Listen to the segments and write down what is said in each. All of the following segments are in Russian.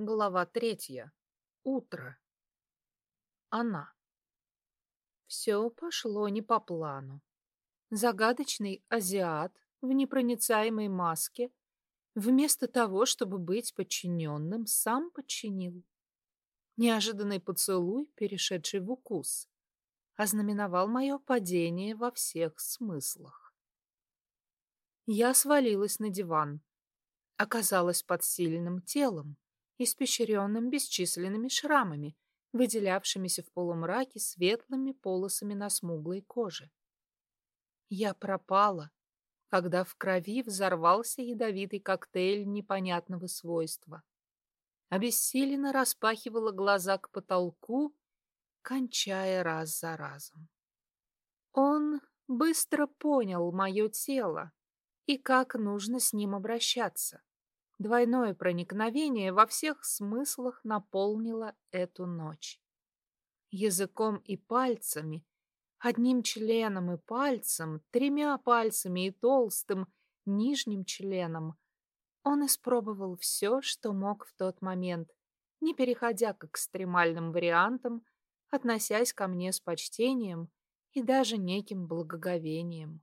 Глава третья. Утро. Она. Все пошло не по плану. Загадочный азиат в непроницаемой маске вместо того, чтобы быть подчиненным, сам подчинил. Неожиданный поцелуй, перешедший в укус, ознаменовал мое падение во всех смыслах. Я свалилась на диван, оказалась под сильным телом, испещренным бесчисленными шрамами, выделявшимися в полумраке светлыми полосами на смуглой коже. Я пропала, когда в крови взорвался ядовитый коктейль непонятного свойства. Обессиленно распахивала глаза к потолку, кончая раз за разом. Он быстро понял мое тело и как нужно с ним обращаться. Двойное проникновение во всех смыслах наполнило эту ночь. Языком и пальцами, одним членом и пальцем, тремя пальцами и толстым нижним членом он испробовал все, что мог в тот момент, не переходя к экстремальным вариантам, относясь ко мне с почтением и даже неким благоговением.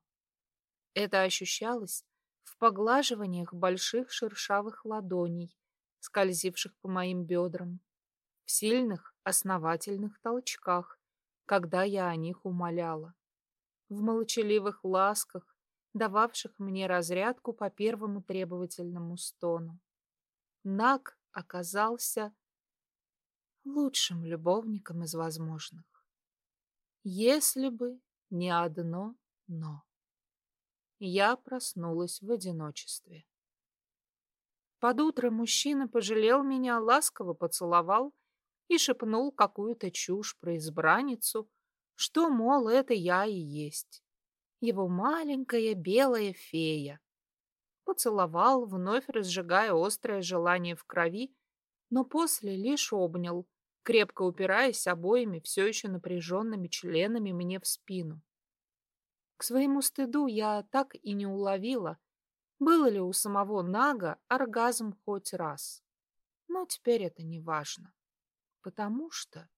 Это ощущалось в поглаживаниях больших шершавых ладоней, скользивших по моим бедрам, в сильных основательных толчках, когда я о них умоляла, в молчаливых ласках, дававших мне разрядку по первому требовательному стону. Наг оказался лучшим любовником из возможных. Если бы не одно «но» я проснулась в одиночестве. Под утро мужчина пожалел меня, ласково поцеловал и шепнул какую-то чушь про избранницу, что, мол, это я и есть. Его маленькая белая фея. Поцеловал, вновь разжигая острое желание в крови, но после лишь обнял, крепко упираясь обоими все еще напряженными членами мне в спину. К своему стыду я так и не уловила, было ли у самого Нага оргазм хоть раз. Но теперь это не важно, потому что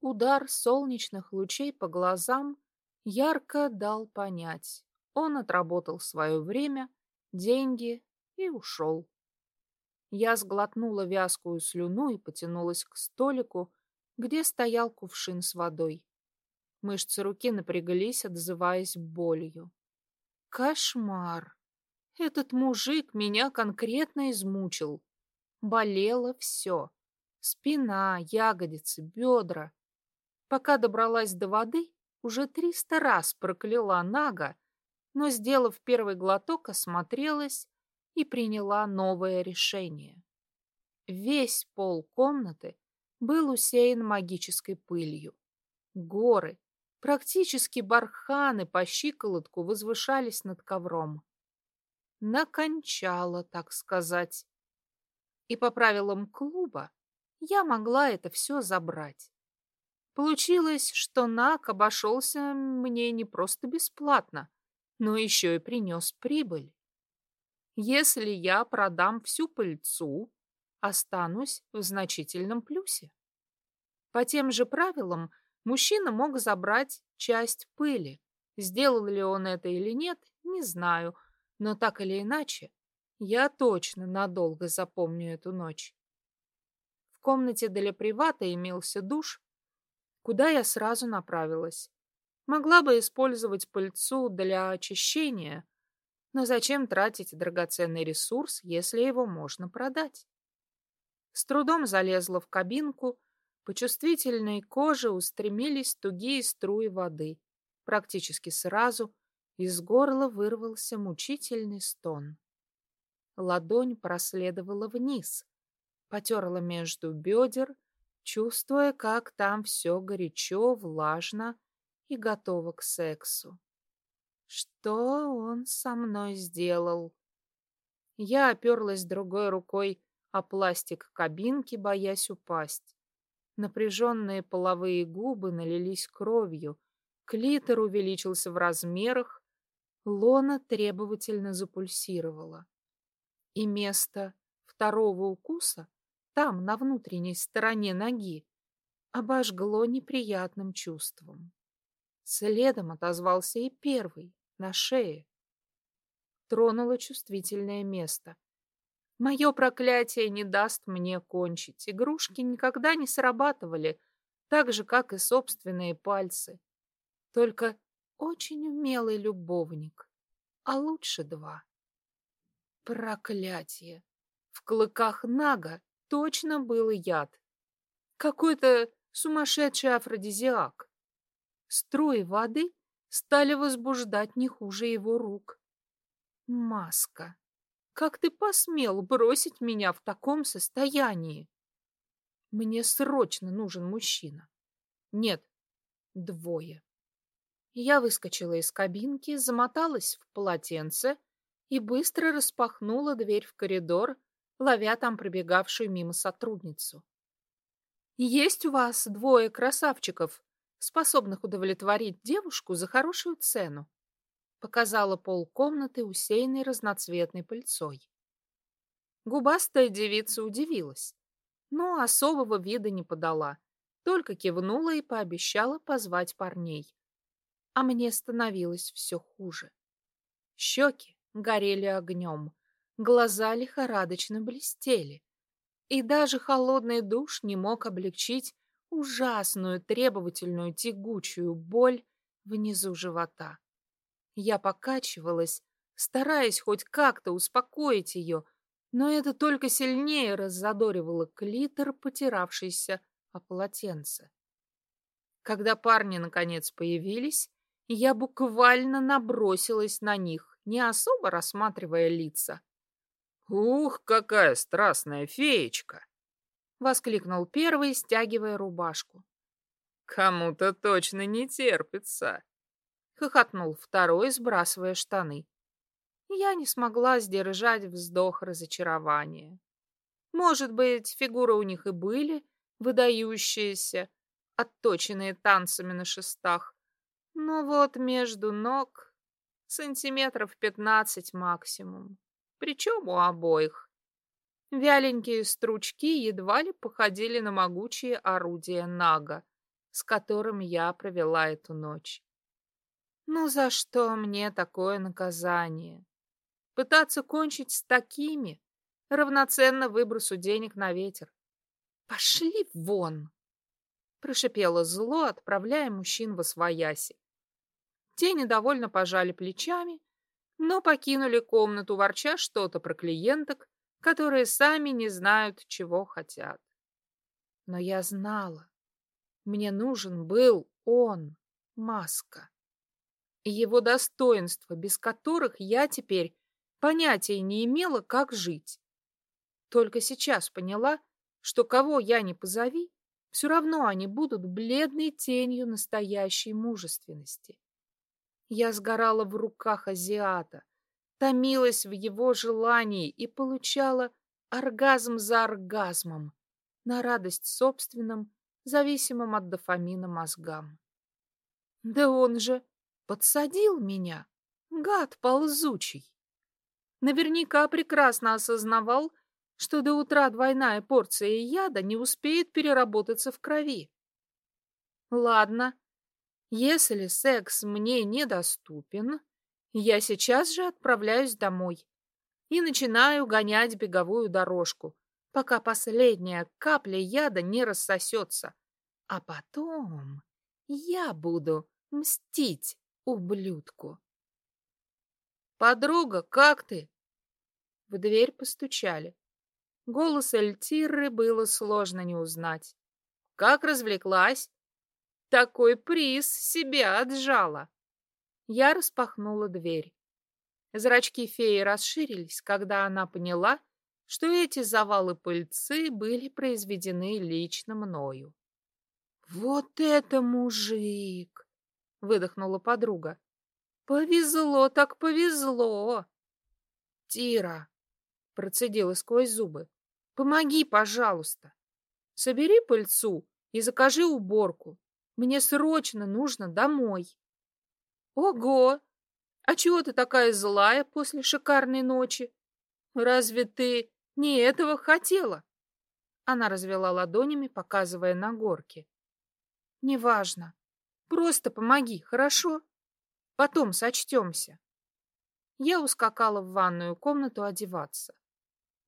удар солнечных лучей по глазам ярко дал понять, он отработал свое время, деньги и ушел. Я сглотнула вязкую слюну и потянулась к столику, где стоял кувшин с водой. Мышцы руки напряглись, отзываясь болью. Кошмар! Этот мужик меня конкретно измучил. Болело все. Спина, ягодицы, бедра. Пока добралась до воды, уже триста раз прокляла Нага, но, сделав первый глоток, осмотрелась и приняла новое решение. Весь пол комнаты был усеян магической пылью. Горы, Практически барханы по щиколотку возвышались над ковром. Накончала, так сказать. И по правилам клуба я могла это все забрать. Получилось, что НАК обошелся мне не просто бесплатно, но еще и принес прибыль. Если я продам всю пыльцу, останусь в значительном плюсе. По тем же правилам Мужчина мог забрать часть пыли. Сделал ли он это или нет, не знаю, но так или иначе, я точно надолго запомню эту ночь. В комнате для привата имелся душ, куда я сразу направилась. Могла бы использовать пыльцу для очищения, но зачем тратить драгоценный ресурс, если его можно продать? С трудом залезла в кабинку, по чувствительной коже устремились тугие струи воды. Практически сразу из горла вырвался мучительный стон. Ладонь проследовала вниз, потерла между бедер, чувствуя, как там все горячо, влажно и готово к сексу. Что он со мной сделал? Я оперлась другой рукой о пластик кабинки, боясь упасть. Напряженные половые губы налились кровью, клитор увеличился в размерах, лона требовательно запульсировала. И место второго укуса там, на внутренней стороне ноги, обожгло неприятным чувством. Следом отозвался и первый, на шее. Тронуло чувствительное место. Мое проклятие не даст мне кончить. Игрушки никогда не срабатывали, так же, как и собственные пальцы. Только очень умелый любовник, а лучше два. Проклятие! В клыках Нага точно был яд. Какой-то сумасшедший афродизиак. Струи воды стали возбуждать не хуже его рук. Маска, как ты посмел бросить меня в таком состоянии? Мне срочно нужен мужчина. Нет, двое. Я выскочила из кабинки, замоталась в полотенце и быстро распахнула дверь в коридор, ловя там пробегавшую мимо сотрудницу. «Есть у вас двое красавчиков, способных удовлетворить девушку за хорошую цену?» Показала пол комнаты, усеянной разноцветной пыльцой. Губастая девица удивилась, но особого вида не подала, только кивнула и пообещала позвать парней. А мне становилось все хуже. Щеки горели огнем, глаза лихорадочно блестели. И даже холодный душ не мог облегчить ужасную требовательную тягучую боль внизу живота. Я покачивалась, стараясь хоть как-то успокоить ее, но это только сильнее раззадоривало клитор, потиравшийся о полотенце. Когда парни наконец появились, я буквально набросилась на них не особо рассматривая лица. «Ух, какая страстная феечка!» — воскликнул первый, стягивая рубашку. «Кому-то точно не терпится!» — хохотнул второй, сбрасывая штаны. Я не смогла сдержать вздох разочарования. Может быть, фигуры у них и были выдающиеся, отточенные танцами на шестах, но вот между ног сантиметров пятнадцать максимум, причем у обоих. Вяленькие стручки едва ли походили на могучие орудия Нага, с которым я провела эту ночь. Ну за что мне такое наказание? Пытаться кончить с такими равноценно выбросу денег на ветер. Пошли вон! Прошипело зло, отправляя мужчин во свояси. Те недовольно пожали плечами, но покинули комнату, ворча что-то про клиенток, которые сами не знают, чего хотят. Но я знала, мне нужен был он, маска, его достоинства, без которых я теперь понятия не имела, как жить. Только сейчас поняла, что кого я не позови, все равно они будут бледной тенью настоящей мужественности. Я сгорала в руках азиата, томилась в его желании и получала оргазм за оргазмом на радость собственным, зависимым от дофамина мозгам. Да он же подсадил меня, гад ползучий. Наверняка прекрасно осознавал, что до утра двойная порция яда не успеет переработаться в крови. Ладно, если секс мне недоступен, я сейчас же отправляюсь домой и начинаю гонять беговую дорожку, пока последняя капля яда не рассосется. А потом я буду мстить ублюдку. «Подруга, как ты?» В дверь постучали. Голос Эльтиры было сложно не узнать. «Как развлеклась?» Такой приз себя отжала. Я распахнула дверь. Зрачки феи расширились, когда она поняла, что эти завалы пыльцы были произведены лично мною. «Вот это мужик!» — выдохнула подруга. «Повезло так повезло!» «Тира!» — процедила сквозь зубы. «Помоги, пожалуйста! Собери пыльцу и закажи уборку. Мне срочно нужно домой. Ого! А чего ты такая злая после шикарной ночи? Разве ты не этого хотела? Она развела ладонями, показывая на горки. Неважно. Просто помоги, хорошо? Потом сочтемся. Я ускакала в ванную комнату одеваться.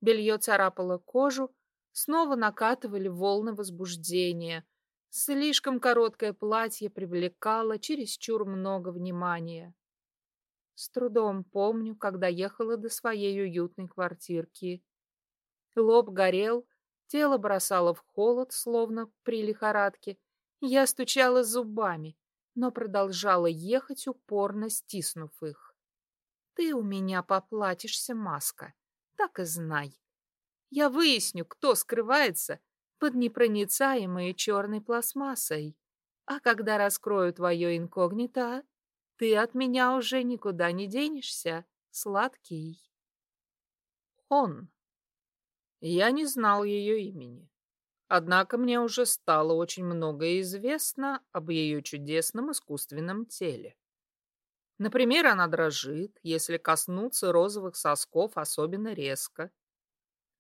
Белье царапало кожу, снова накатывали волны возбуждения. Слишком короткое платье привлекало чересчур много внимания. С трудом помню, когда ехала до своей уютной квартирки. Лоб горел, тело бросало в холод, словно при лихорадке. Я стучала зубами, но продолжала ехать, упорно стиснув их. Ты у меня поплатишься, маска, так и знай. Я выясню, кто скрывается под непроницаемой черной пластмассой. А когда раскрою твое инкогнито, ты от меня уже никуда не денешься, сладкий. Он. Я не знал ее имени. Однако мне уже стало очень многое известно об ее чудесном искусственном теле. Например, она дрожит, если коснуться розовых сосков особенно резко.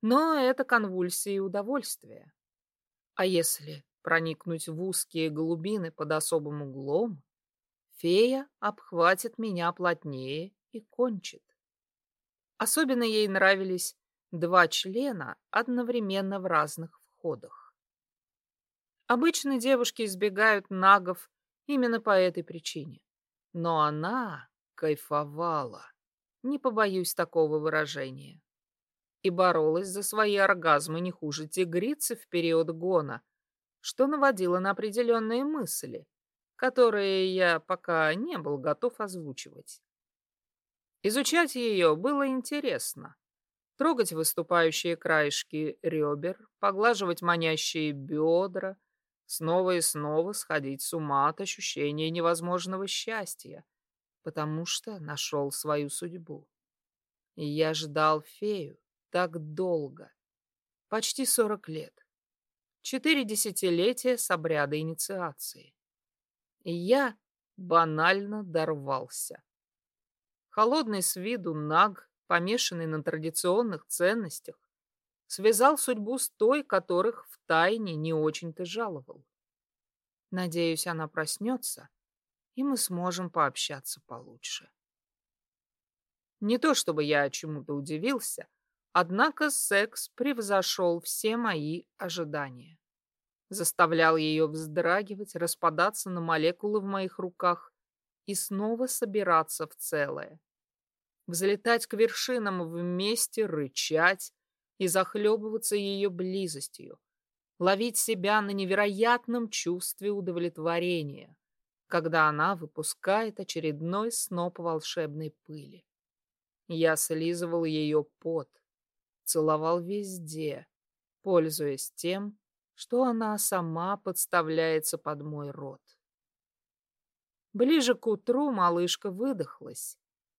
Но это конвульсии удовольствия. А если проникнуть в узкие глубины под особым углом, фея обхватит меня плотнее и кончит. Особенно ей нравились два члена одновременно в разных входах. Обычно девушки избегают нагов именно по этой причине. Но она кайфовала, не побоюсь такого выражения, и боролась за свои оргазмы не хуже тигрицы в период гона, что наводило на определенные мысли, которые я пока не был готов озвучивать. Изучать ее было интересно. Трогать выступающие краешки ребер, поглаживать манящие бедра, снова и снова сходить с ума от ощущения невозможного счастья, потому что нашел свою судьбу. И я ждал фею так долго, почти сорок лет, четыре десятилетия с обряда инициации. И я банально дорвался. Холодный с виду наг, помешанный на традиционных ценностях, связал судьбу с той, которых в тайне не очень-то жаловал. Надеюсь, она проснется, и мы сможем пообщаться получше. Не то чтобы я чему-то удивился, однако секс превзошел все мои ожидания. Заставлял ее вздрагивать, распадаться на молекулы в моих руках и снова собираться в целое. Взлетать к вершинам вместе, рычать, и захлебываться ее близостью, ловить себя на невероятном чувстве удовлетворения, когда она выпускает очередной сноп волшебной пыли. Я слизывал ее пот, целовал везде, пользуясь тем, что она сама подставляется под мой рот. Ближе к утру малышка выдохлась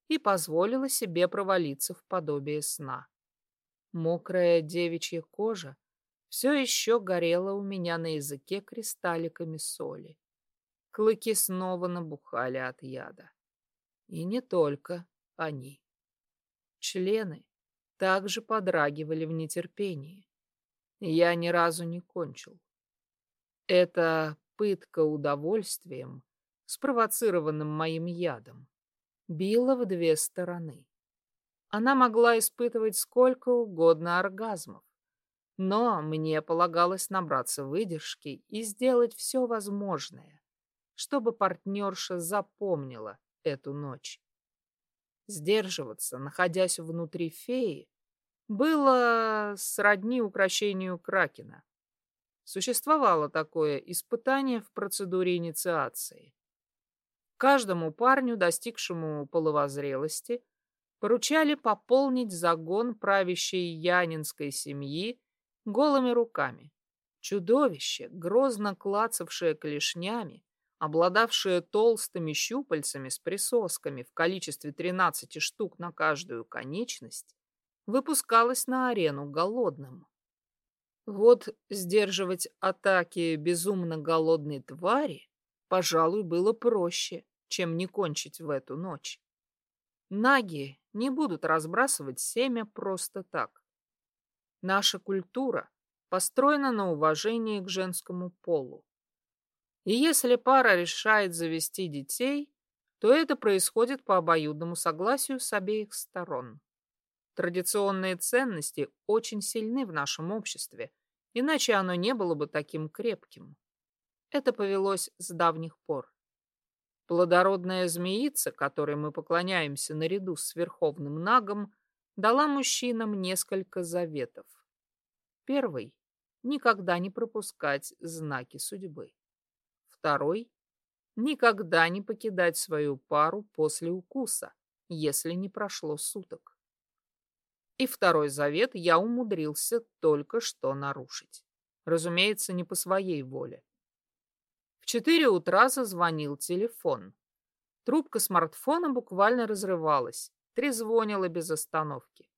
и позволила себе провалиться в подобие сна. Мокрая девичья кожа все еще горела у меня на языке кристалликами соли. Клыки снова набухали от яда. И не только они. Члены также подрагивали в нетерпении. Я ни разу не кончил. Это пытка удовольствием, спровоцированным моим ядом, била в две стороны. Она могла испытывать сколько угодно оргазмов. Но мне полагалось набраться выдержки и сделать все возможное, чтобы партнерша запомнила эту ночь. Сдерживаться, находясь внутри феи, было сродни украшению Кракена. Существовало такое испытание в процедуре инициации. Каждому парню, достигшему половозрелости, поручали пополнить загон правящей янинской семьи голыми руками. Чудовище, грозно клацавшее клешнями, обладавшее толстыми щупальцами с присосками в количестве 13 штук на каждую конечность, выпускалось на арену голодным. Вот сдерживать атаки безумно голодной твари, пожалуй, было проще, чем не кончить в эту ночь. Наги не будут разбрасывать семя просто так. Наша культура построена на уважении к женскому полу. И если пара решает завести детей, то это происходит по обоюдному согласию с обеих сторон. Традиционные ценности очень сильны в нашем обществе, иначе оно не было бы таким крепким. Это повелось с давних пор. Плодородная змеица, которой мы поклоняемся наряду с верховным нагом, дала мужчинам несколько заветов. Первый — никогда не пропускать знаки судьбы. Второй — никогда не покидать свою пару после укуса, если не прошло суток. И второй завет я умудрился только что нарушить. Разумеется, не по своей воле. В четыре утра зазвонил телефон. Трубка смартфона буквально разрывалась, трезвонила без остановки.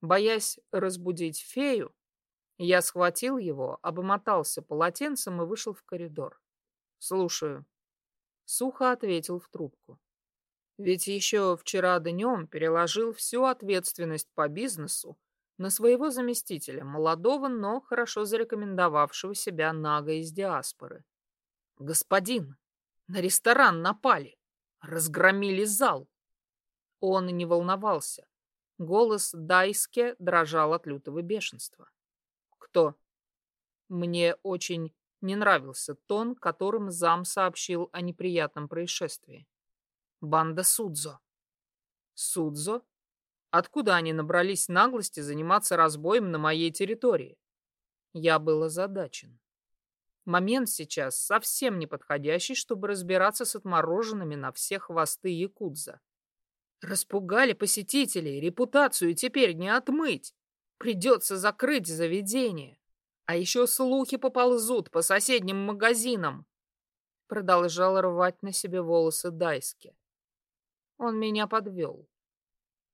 Боясь разбудить фею, я схватил его, обмотался полотенцем и вышел в коридор. «Слушаю». Сухо ответил в трубку. Ведь еще вчера днем переложил всю ответственность по бизнесу на своего заместителя, молодого, но хорошо зарекомендовавшего себя Нага из диаспоры. «Господин, на ресторан напали, разгромили зал». Он не волновался. Голос Дайске дрожал от лютого бешенства. «Кто?» Мне очень не нравился тон, которым зам сообщил о неприятном происшествии. «Банда Судзо». «Судзо? Откуда они набрались наглости заниматься разбоем на моей территории?» Я был озадачен. Момент сейчас совсем неподходящий, чтобы разбираться с отмороженными на все хвосты якудза. Распугали посетителей, репутацию теперь не отмыть. Придется закрыть заведение. А еще слухи поползут по соседним магазинам. Продолжал рвать на себе волосы Дайски. Он меня подвел.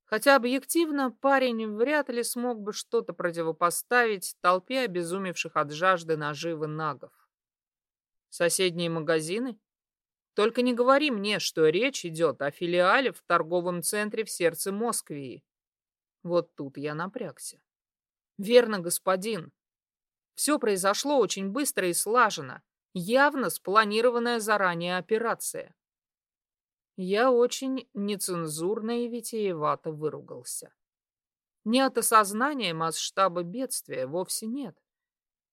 Хотя объективно парень вряд ли смог бы что-то противопоставить толпе обезумевших от жажды наживы нагов. Соседние магазины? Только не говори мне, что речь идет о филиале в торговом центре в сердце Москвы. Вот тут я напрягся. Верно, господин. Все произошло очень быстро и слаженно. Явно спланированная заранее операция. Я очень нецензурно и витиевато выругался. Не от осознания масштаба бедствия вовсе нет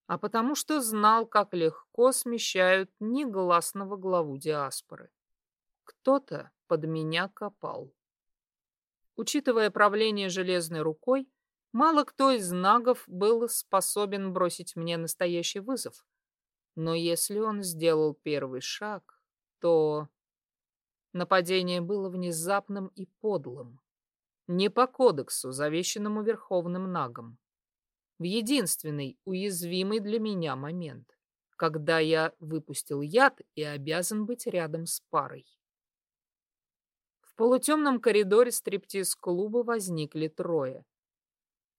а потому что знал, как легко смещают негласного главу диаспоры. Кто-то под меня копал. Учитывая правление железной рукой, мало кто из нагов был способен бросить мне настоящий вызов. Но если он сделал первый шаг, то... Нападение было внезапным и подлым. Не по кодексу, завещанному Верховным Нагом в единственный уязвимый для меня момент, когда я выпустил яд и обязан быть рядом с парой. В полутемном коридоре стриптиз-клуба возникли трое.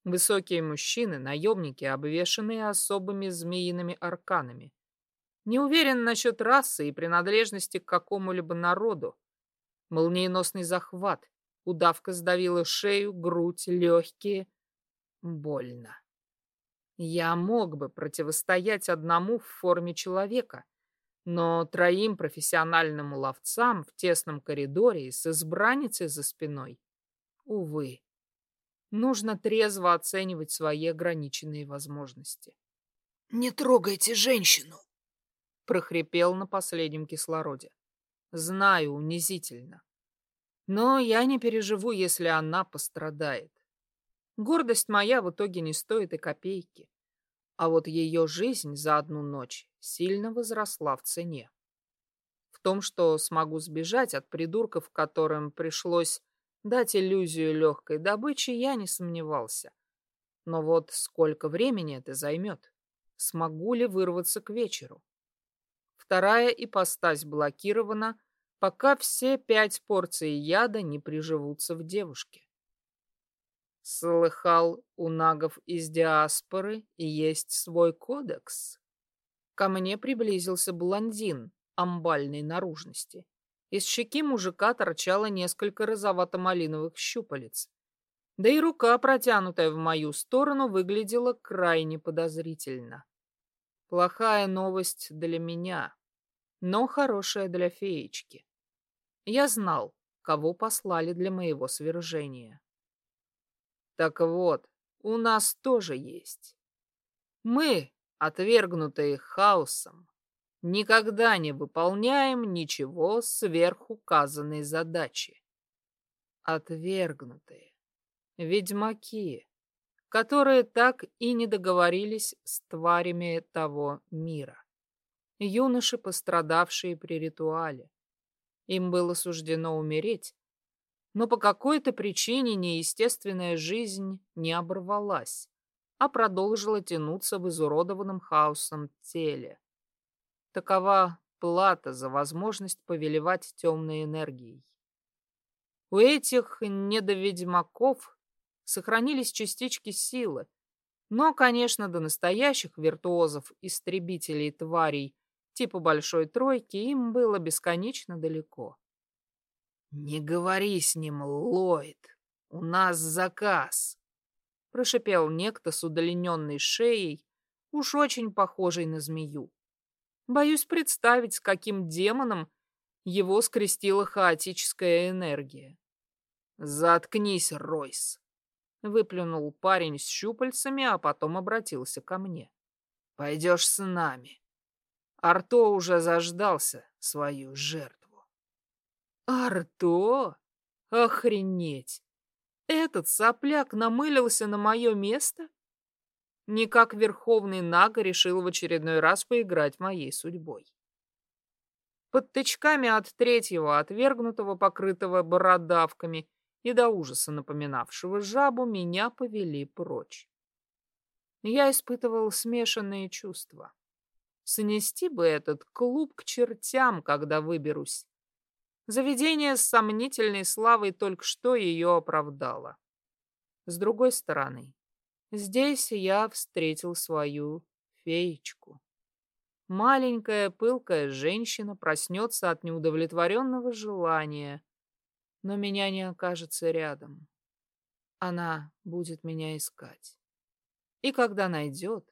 Высокие мужчины, наемники, обвешанные особыми змеиными арканами. Не уверен насчет расы и принадлежности к какому-либо народу. Молниеносный захват. Удавка сдавила шею, грудь, легкие. Больно. Я мог бы противостоять одному в форме человека, но троим профессиональным ловцам в тесном коридоре с избранницей за спиной, увы, нужно трезво оценивать свои ограниченные возможности. «Не трогайте женщину!» — прохрипел на последнем кислороде. «Знаю, унизительно. Но я не переживу, если она пострадает. Гордость моя в итоге не стоит и копейки. А вот ее жизнь за одну ночь сильно возросла в цене. В том, что смогу сбежать от придурков, которым пришлось дать иллюзию легкой добычи, я не сомневался. Но вот сколько времени это займет? Смогу ли вырваться к вечеру? Вторая ипостась блокирована, пока все пять порций яда не приживутся в девушке. Слыхал, у нагов из диаспоры есть свой кодекс. Ко мне приблизился блондин амбальной наружности. Из щеки мужика торчало несколько розовато-малиновых щупалец. Да и рука, протянутая в мою сторону, выглядела крайне подозрительно. Плохая новость для меня, но хорошая для феечки. Я знал, кого послали для моего свержения. Так вот, у нас тоже есть. Мы, отвергнутые хаосом, никогда не выполняем ничего сверхуказанной задачи. Отвергнутые. Ведьмаки, которые так и не договорились с тварями того мира. Юноши, пострадавшие при ритуале. Им было суждено умереть, но по какой-то причине неестественная жизнь не оборвалась, а продолжила тянуться в изуродованном хаосом теле. Такова плата за возможность повелевать темной энергией. У этих недоведьмаков сохранились частички силы, но, конечно, до настоящих виртуозов-истребителей тварей типа Большой Тройки им было бесконечно далеко. «Не говори с ним, Ллойд, у нас заказ», — прошипел некто с удлиненной шеей, уж очень похожий на змею. Боюсь представить, с каким демоном его скрестила хаотическая энергия. «Заткнись, Ройс!» — выплюнул парень с щупальцами, а потом обратился ко мне. «Пойдешь с нами. Арто уже заждался свою жертву». Арто? Охренеть! Этот сопляк намылился на мое место? Никак Верховный Нага решил в очередной раз поиграть моей судьбой. Под тычками от третьего, отвергнутого, покрытого бородавками и до ужаса напоминавшего жабу, меня повели прочь. Я испытывал смешанные чувства. Снести бы этот клуб к чертям, когда выберусь. Заведение с сомнительной славой только что ее оправдало. С другой стороны, здесь я встретил свою феечку. Маленькая пылкая женщина проснется от неудовлетворенного желания, но меня не окажется рядом. Она будет меня искать. И когда найдет,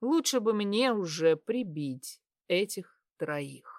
лучше бы мне уже прибить этих троих.